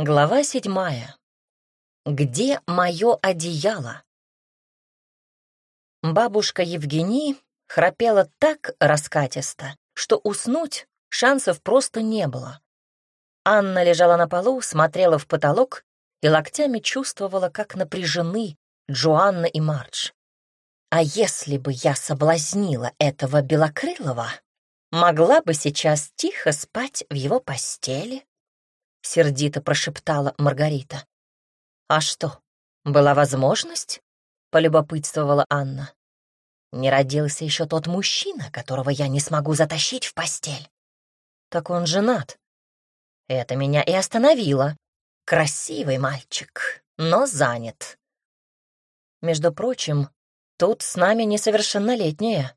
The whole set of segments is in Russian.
Глава седьмая. Где мое одеяло? Бабушка Евгении храпела так раскатисто, что уснуть шансов просто не было. Анна лежала на полу, смотрела в потолок и локтями чувствовала, как напряжены Джоанна и Мардж. А если бы я соблазнила этого Белокрылова, могла бы сейчас тихо спать в его постели? — сердито прошептала Маргарита. «А что, была возможность?» — полюбопытствовала Анна. «Не родился еще тот мужчина, которого я не смогу затащить в постель. Так он женат. Это меня и остановило. Красивый мальчик, но занят. Между прочим, тут с нами несовершеннолетняя».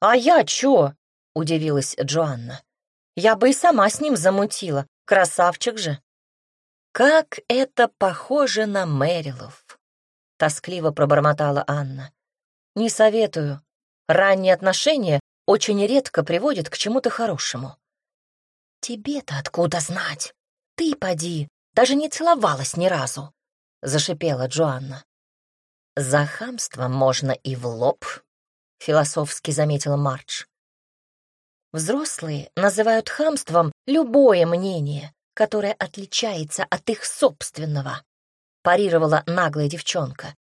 «А я чё?» — удивилась Джоанна. «Я бы и сама с ним замутила, Красавчик же. Как это похоже на Мэрилов, тоскливо пробормотала Анна. Не советую. Ранние отношения очень редко приводят к чему-то хорошему. Тебе-то откуда знать? Ты, поди, даже не целовалась ни разу, зашипела Джоанна. За хамство можно и в лоб, философски заметила Мардж. Взрослые называют хамством любое мнение, которое отличается от их собственного, парировала наглая девчонка.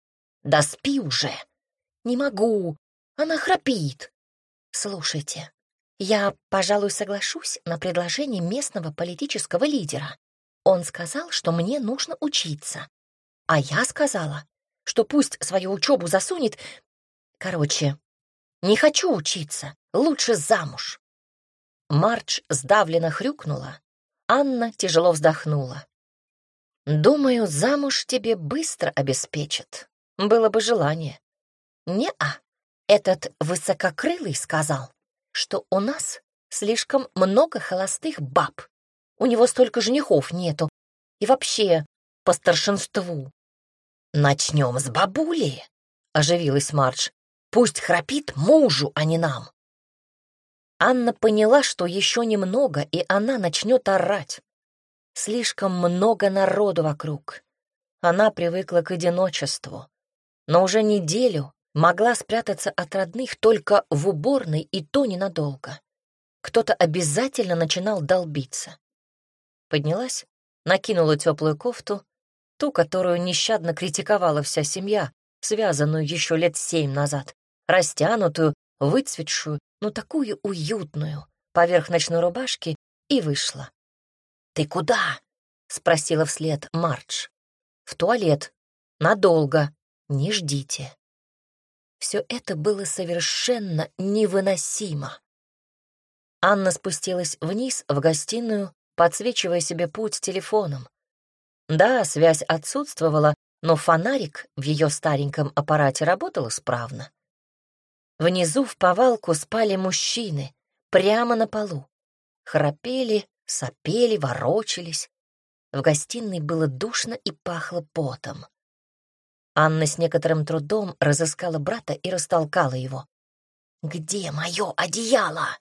Да спи уже. Не могу. Она храпит. Слушайте, я, пожалуй, соглашусь на предложение местного политического лидера. Он сказал, что мне нужно учиться. А я сказала, что пусть свою учебу засунет. Короче, не хочу учиться, лучше замуж. Марч сдавленно хрюкнула. Анна тяжело вздохнула. «Думаю, замуж тебе быстро обеспечат. Было бы желание». «Не-а, этот высококрылый сказал, что у нас слишком много холостых баб. У него столько женихов нету. И вообще, по старшинству». «Начнем с бабули», — оживилась Мардж. «Пусть храпит мужу, а не нам». Анна поняла, что еще немного, и она начнет орать. Слишком много народу вокруг. Она привыкла к одиночеству, но уже неделю могла спрятаться от родных только в уборной, и то ненадолго. Кто-то обязательно начинал долбиться. Поднялась, накинула теплую кофту, ту, которую нещадно критиковала вся семья, связанную еще лет семь назад, растянутую, выцветшую, но такую уютную, поверх ночной рубашки, и вышла. «Ты куда?» — спросила вслед Мардж. «В туалет. Надолго. Не ждите». Все это было совершенно невыносимо. Анна спустилась вниз в гостиную, подсвечивая себе путь телефоном. Да, связь отсутствовала, но фонарик в ее стареньком аппарате работал исправно. Внизу в повалку спали мужчины, прямо на полу. Храпели, сопели, ворочались. В гостиной было душно и пахло потом. Анна с некоторым трудом разыскала брата и растолкала его. «Где мое одеяло?»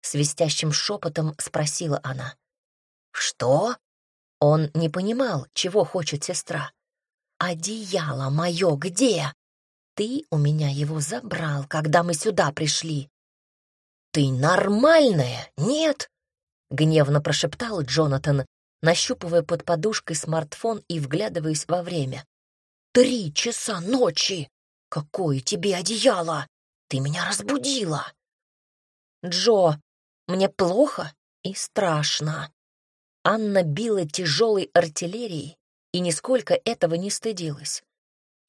Свистящим шепотом спросила она. «Что?» Он не понимал, чего хочет сестра. «Одеяло мое где?» Ты у меня его забрал, когда мы сюда пришли. Ты нормальная, нет? Гневно прошептал Джонатан, нащупывая под подушкой смартфон и вглядываясь во время. Три часа ночи! Какое тебе одеяло! Ты меня разбудила! Джо, мне плохо и страшно. Анна била тяжелой артиллерией и нисколько этого не стыдилась.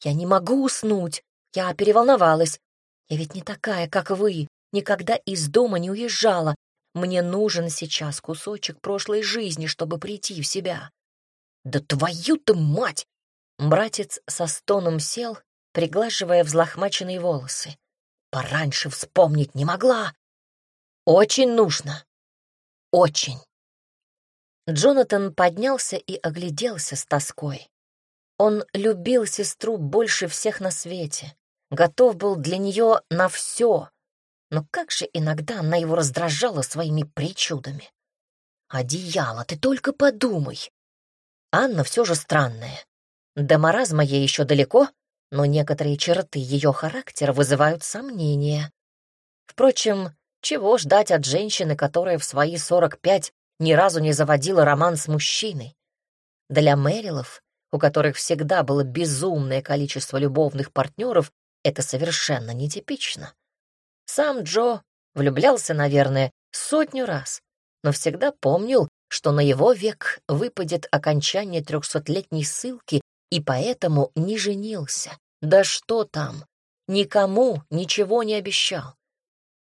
Я не могу уснуть, я переволновалась. Я ведь не такая, как вы, никогда из дома не уезжала. Мне нужен сейчас кусочек прошлой жизни, чтобы прийти в себя. Да твою-то мать! Братец со стоном сел, приглаживая взлохмаченные волосы. Пораньше вспомнить не могла. Очень нужно. Очень. Джонатан поднялся и огляделся с тоской. Он любил сестру больше всех на свете готов был для нее на все. Но как же иногда она его раздражала своими причудами. «Одеяло, ты только подумай!» Анна все же странная. До маразма ей еще далеко, но некоторые черты ее характера вызывают сомнения. Впрочем, чего ждать от женщины, которая в свои 45 ни разу не заводила роман с мужчиной? Для Мэрилов, у которых всегда было безумное количество любовных партнеров, это совершенно нетипично. Сам Джо влюблялся, наверное, сотню раз, но всегда помнил, что на его век выпадет окончание трехсотлетней ссылки и поэтому не женился. Да что там, никому ничего не обещал.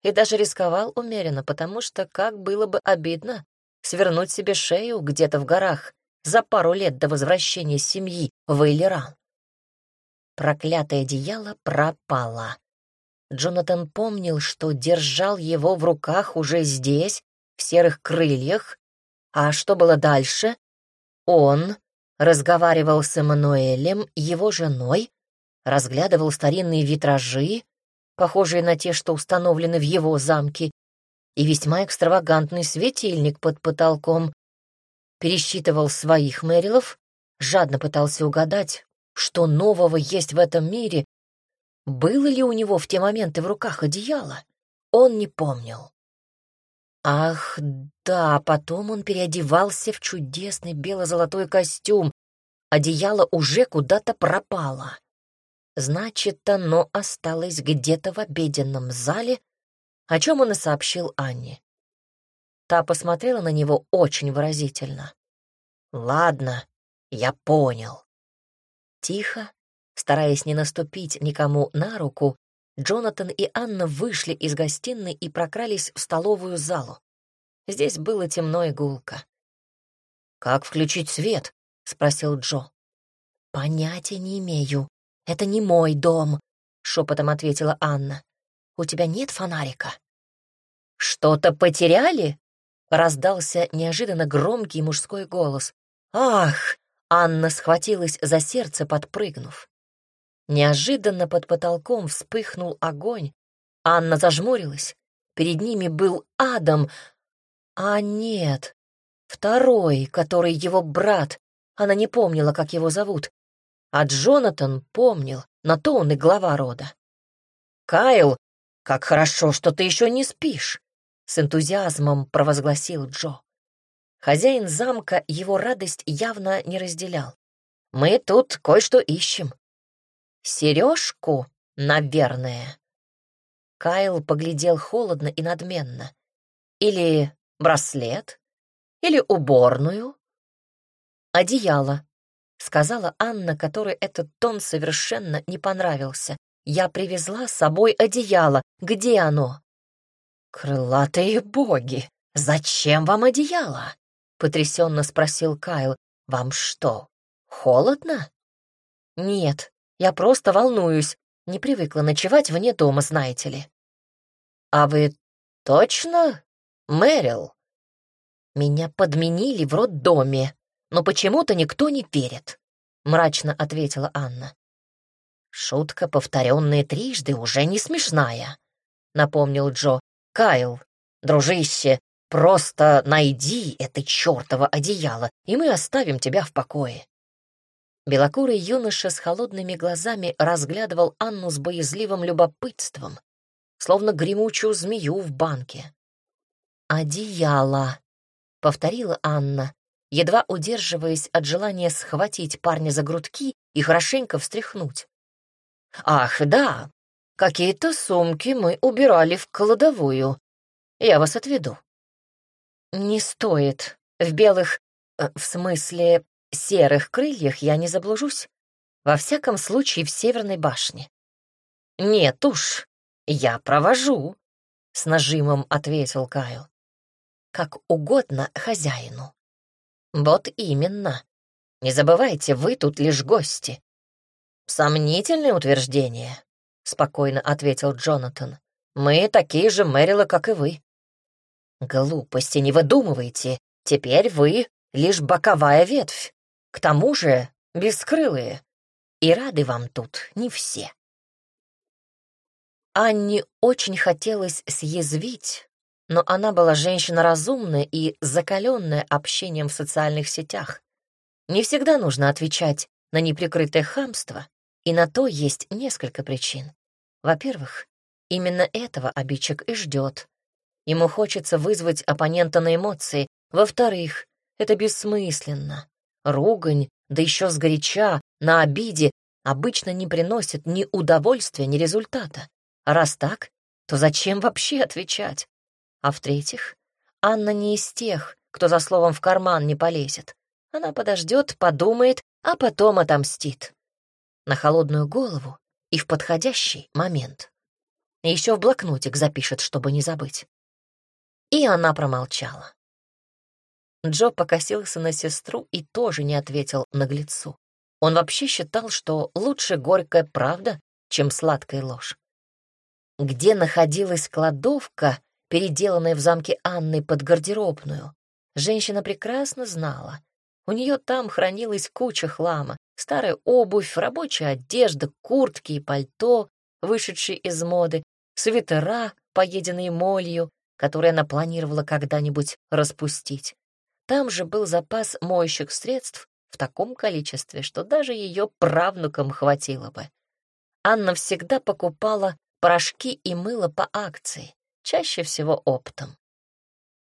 И даже рисковал умеренно, потому что как было бы обидно свернуть себе шею где-то в горах за пару лет до возвращения семьи в Эйлеран. Проклятое одеяло пропало. Джонатан помнил, что держал его в руках уже здесь, в серых крыльях. А что было дальше? Он разговаривал с Эммануэлем, его женой, разглядывал старинные витражи, похожие на те, что установлены в его замке, и весьма экстравагантный светильник под потолком. Пересчитывал своих Мэрилов, жадно пытался угадать, что нового есть в этом мире. Было ли у него в те моменты в руках одеяло? Он не помнил. Ах, да, потом он переодевался в чудесный бело-золотой костюм. Одеяло уже куда-то пропало. Значит, оно осталось где-то в обеденном зале, о чем он и сообщил Анне. Та посмотрела на него очень выразительно. «Ладно, я понял». Тихо, стараясь не наступить никому на руку, Джонатан и Анна вышли из гостиной и прокрались в столовую залу. Здесь было темно и гулко. «Как включить свет?» — спросил Джо. «Понятия не имею. Это не мой дом», — шепотом ответила Анна. «У тебя нет фонарика?» «Что-то потеряли?» — раздался неожиданно громкий мужской голос. «Ах!» — Анна схватилась за сердце, подпрыгнув. Неожиданно под потолком вспыхнул огонь. Анна зажмурилась. Перед ними был Адам. А нет, второй, который его брат. Она не помнила, как его зовут. А Джонатан помнил, на то он и глава рода. «Кайл, как хорошо, что ты еще не спишь!» С энтузиазмом провозгласил Джо. Хозяин замка его радость явно не разделял. «Мы тут кое-что ищем. Сережку, наверное. Кайл поглядел холодно и надменно. Или браслет? Или уборную? Одеяло, сказала Анна, которой этот тон совершенно не понравился. Я привезла с собой одеяло. Где оно? Крылатые боги! Зачем вам одеяло? Потрясенно спросил Кайл. Вам что, холодно? Нет, я просто волнуюсь. Не привыкла ночевать вне дома, знаете ли. А вы точно Мэрил? Меня подменили в роддоме, но почему-то никто не верит, мрачно ответила Анна. Шутка, повторенная трижды, уже не смешная, напомнил Джо. Кайл, дружище, просто найди это чертово одеяло, и мы оставим тебя в покое. Белокурый юноша с холодными глазами разглядывал Анну с боязливым любопытством, словно гремучую змею в банке. «Одеяло», — повторила Анна, едва удерживаясь от желания схватить парня за грудки и хорошенько встряхнуть. «Ах, да, какие-то сумки мы убирали в кладовую. Я вас отведу». «Не стоит. В белых... Э, в смысле, серых крыльях я не заблужусь. Во всяком случае, в Северной башне. «Нет уж, я провожу», — с нажимом ответил Кайл. «Как угодно хозяину». «Вот именно. Не забывайте, вы тут лишь гости». «Сомнительное утверждение», — спокойно ответил Джонатан. «Мы такие же Мэрилы, как и вы». «Глупости не выдумывайте. Теперь вы лишь боковая ветвь. К тому же бескрылые, и рады вам тут не все. Анне очень хотелось съязвить, но она была женщина разумная и закаленная общением в социальных сетях. Не всегда нужно отвечать на неприкрытое хамство, и на то есть несколько причин. Во-первых, именно этого обидчик и ждет. Ему хочется вызвать оппонента на эмоции. Во-вторых, это бессмысленно. Ругань, да еще сгоряча, на обиде, обычно не приносит ни удовольствия, ни результата. А раз так, то зачем вообще отвечать? А в-третьих, Анна не из тех, кто за словом в карман не полезет. Она подождет, подумает, а потом отомстит. На холодную голову и в подходящий момент. Еще в блокнотик запишет, чтобы не забыть. И она промолчала. Джо покосился на сестру и тоже не ответил наглецу. Он вообще считал, что лучше горькая правда, чем сладкая ложь. Где находилась кладовка, переделанная в замке Анны под гардеробную, женщина прекрасно знала. У нее там хранилась куча хлама, старая обувь, рабочая одежда, куртки и пальто, вышедшие из моды, свитера, поеденные молью, которые она планировала когда-нибудь распустить. Там же был запас моющих средств в таком количестве, что даже ее правнукам хватило бы. Анна всегда покупала порошки и мыло по акции, чаще всего оптом.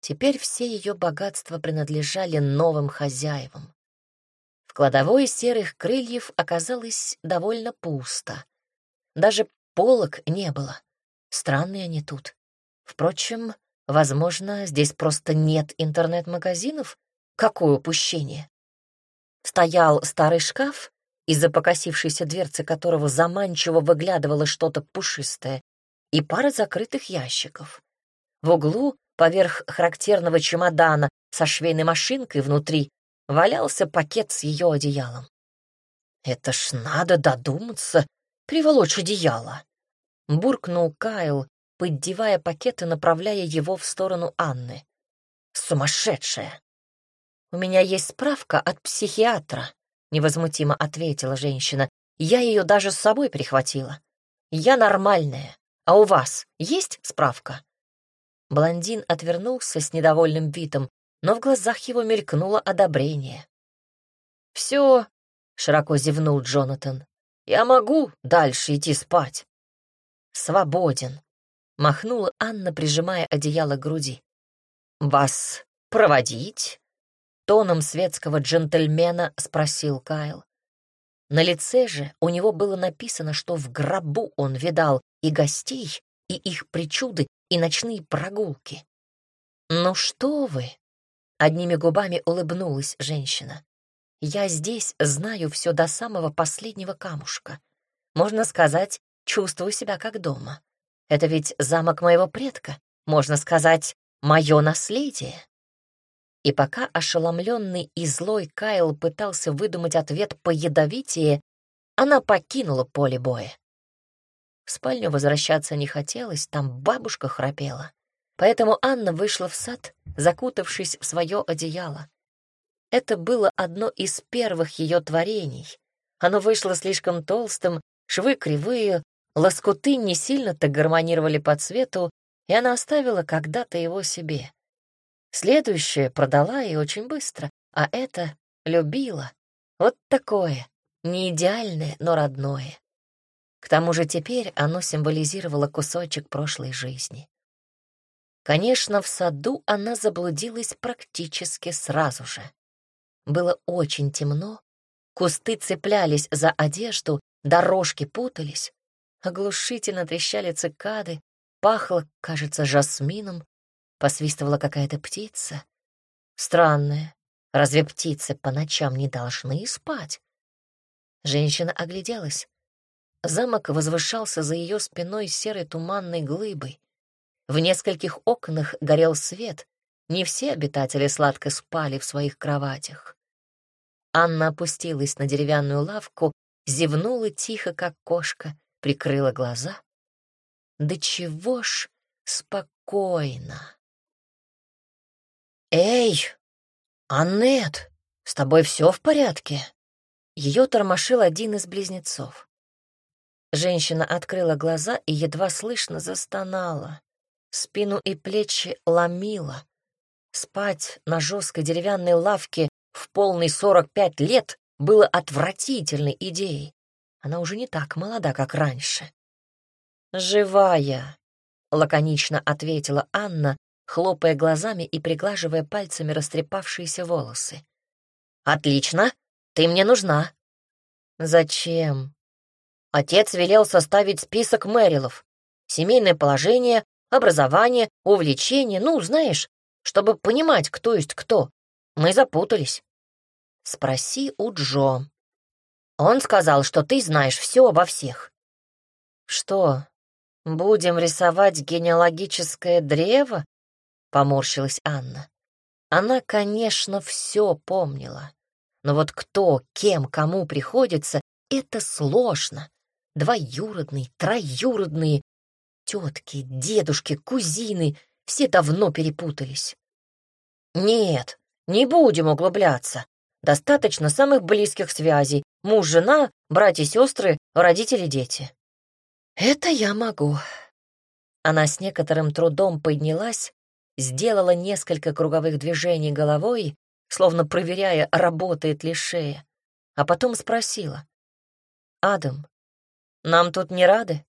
Теперь все ее богатства принадлежали новым хозяевам. В кладовой серых крыльев оказалось довольно пусто. Даже полок не было. Странные они тут. Впрочем, Возможно, здесь просто нет интернет-магазинов? Какое упущение! Стоял старый шкаф, из-за покосившейся дверцы которого заманчиво выглядывало что-то пушистое, и пара закрытых ящиков. В углу, поверх характерного чемодана со швейной машинкой внутри, валялся пакет с ее одеялом. «Это ж надо додуматься, приволочь одеяло!» — буркнул Кайл, поддевая пакет и направляя его в сторону Анны. «Сумасшедшая!» «У меня есть справка от психиатра», — невозмутимо ответила женщина. «Я ее даже с собой прихватила. Я нормальная. А у вас есть справка?» Блондин отвернулся с недовольным видом, но в глазах его мелькнуло одобрение. «Все», — широко зевнул Джонатан, — «я могу дальше идти спать». «Свободен», Махнула Анна, прижимая одеяло к груди. «Вас проводить?» Тоном светского джентльмена спросил Кайл. На лице же у него было написано, что в гробу он видал и гостей, и их причуды, и ночные прогулки. «Ну что вы?» — одними губами улыбнулась женщина. «Я здесь знаю все до самого последнего камушка. Можно сказать, чувствую себя как дома. Это ведь замок моего предка, можно сказать, мое наследие. И пока ошеломленный и злой Кайл пытался выдумать ответ по ядовитие, она покинула поле боя. В спальню возвращаться не хотелось, там бабушка храпела. Поэтому Анна вышла в сад, закутавшись в свое одеяло. Это было одно из первых ее творений. Оно вышло слишком толстым, швы кривые, Лоскуты не сильно-то гармонировали по цвету, и она оставила когда-то его себе. Следующее продала и очень быстро, а это любила. Вот такое, не идеальное, но родное. К тому же теперь оно символизировало кусочек прошлой жизни. Конечно, в саду она заблудилась практически сразу же. Было очень темно, кусты цеплялись за одежду, дорожки путались, Оглушительно трещали цикады, пахло, кажется, жасмином, посвистывала какая-то птица. Странная, разве птицы по ночам не должны спать? Женщина огляделась. Замок возвышался за ее спиной серой туманной глыбой. В нескольких окнах горел свет. Не все обитатели сладко спали в своих кроватях. Анна опустилась на деревянную лавку, зевнула тихо, как кошка, прикрыла глаза. Да чего ж спокойно. «Эй, Аннет, с тобой все в порядке?» Ее тормошил один из близнецов. Женщина открыла глаза и едва слышно застонала. Спину и плечи ломила. Спать на жесткой деревянной лавке в полный 45 лет было отвратительной идеей. Она уже не так молода, как раньше. «Живая», — лаконично ответила Анна, хлопая глазами и приглаживая пальцами растрепавшиеся волосы. «Отлично, ты мне нужна». «Зачем?» Отец велел составить список Мэрилов. Семейное положение, образование, увлечение, ну, знаешь, чтобы понимать, кто есть кто. Мы запутались. Спроси у Джо. Он сказал, что ты знаешь все обо всех. Что, будем рисовать генеалогическое древо? Поморщилась Анна. Она, конечно, все помнила. Но вот кто, кем, кому приходится, это сложно. Двоюродные, троюродные, тетки, дедушки, кузины — все давно перепутались. Нет, не будем углубляться. Достаточно самых близких связей. Муж, жена, братья, сестры, родители, дети. Это я могу. Она с некоторым трудом поднялась, сделала несколько круговых движений головой, словно проверяя, работает ли шея, а потом спросила. «Адам, нам тут не рады?»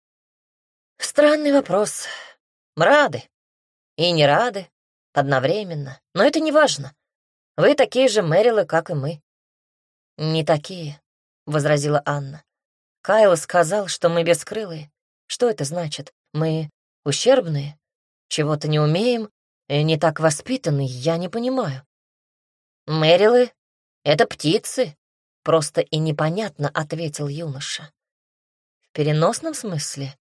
«Странный вопрос. Рады. И не рады. Одновременно. Но это не важно. Вы такие же Мэрилы, как и мы». «Не такие», — возразила Анна. «Кайл сказал, что мы бескрылые. Что это значит? Мы ущербные? Чего-то не умеем? И не так воспитаны? Я не понимаю». «Мэрилы — это птицы», — просто и непонятно ответил юноша. «В переносном смысле?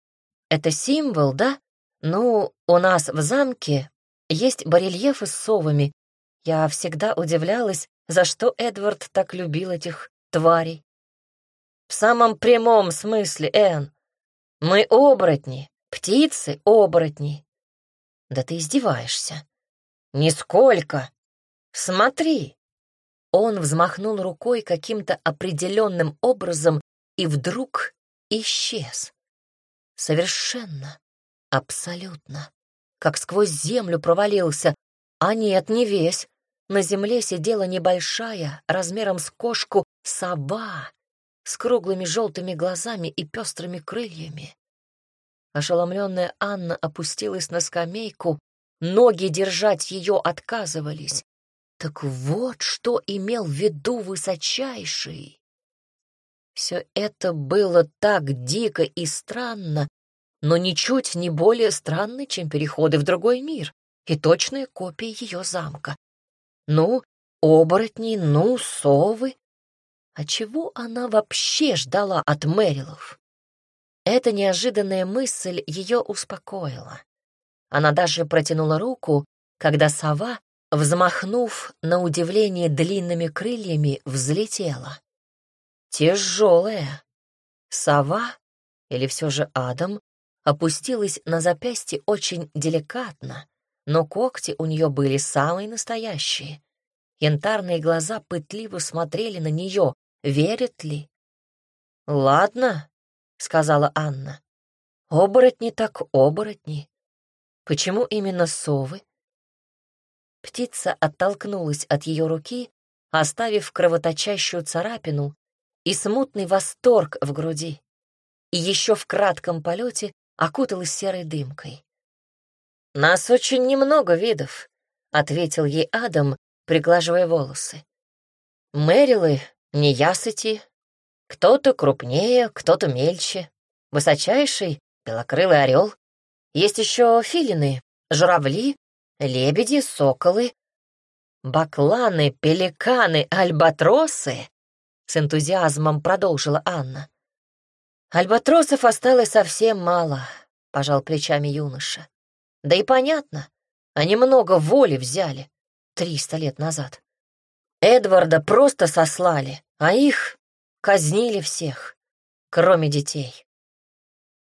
Это символ, да? Ну, у нас в замке есть барельефы с совами. Я всегда удивлялась, за что Эдвард так любил этих тварей. В самом прямом смысле, Энн. Мы оборотни, птицы-оборотни. Да ты издеваешься. Нисколько. Смотри. Он взмахнул рукой каким-то определенным образом и вдруг исчез. Совершенно, абсолютно. Как сквозь землю провалился. А нет, не весь. На земле сидела небольшая, размером с кошку, сова с круглыми желтыми глазами и пестрыми крыльями. Ошеломленная Анна опустилась на скамейку, ноги держать ее отказывались. Так вот, что имел в виду высочайший. Все это было так дико и странно, но ничуть не более странно, чем переходы в другой мир и точная копия ее замка. Ну, оборотни, ну, совы. А чего она вообще ждала от Мэрилов? Эта неожиданная мысль ее успокоила. Она даже протянула руку, когда сова, взмахнув на удивление длинными крыльями, взлетела. Тяжелая. Сова, или все же Адам, опустилась на запястье очень деликатно, но когти у нее были самые настоящие. Янтарные глаза пытливо смотрели на нее, верит ли. «Ладно», — сказала Анна. «Оборотни так оборотни. Почему именно совы?» Птица оттолкнулась от ее руки, оставив кровоточащую царапину и смутный восторг в груди, и еще в кратком полете окуталась серой дымкой. «Нас очень немного видов», — ответил ей Адам, приглаживая волосы. «Мэрилы, неясыти, кто-то крупнее, кто-то мельче, высочайший — белокрылый орел. Есть еще филины, журавли, лебеди, соколы, бакланы, пеликаны, альбатросы с энтузиазмом продолжила Анна. Альбатросов осталось совсем мало, пожал плечами юноша. Да и понятно, они много воли взяли триста лет назад. Эдварда просто сослали, а их казнили всех, кроме детей.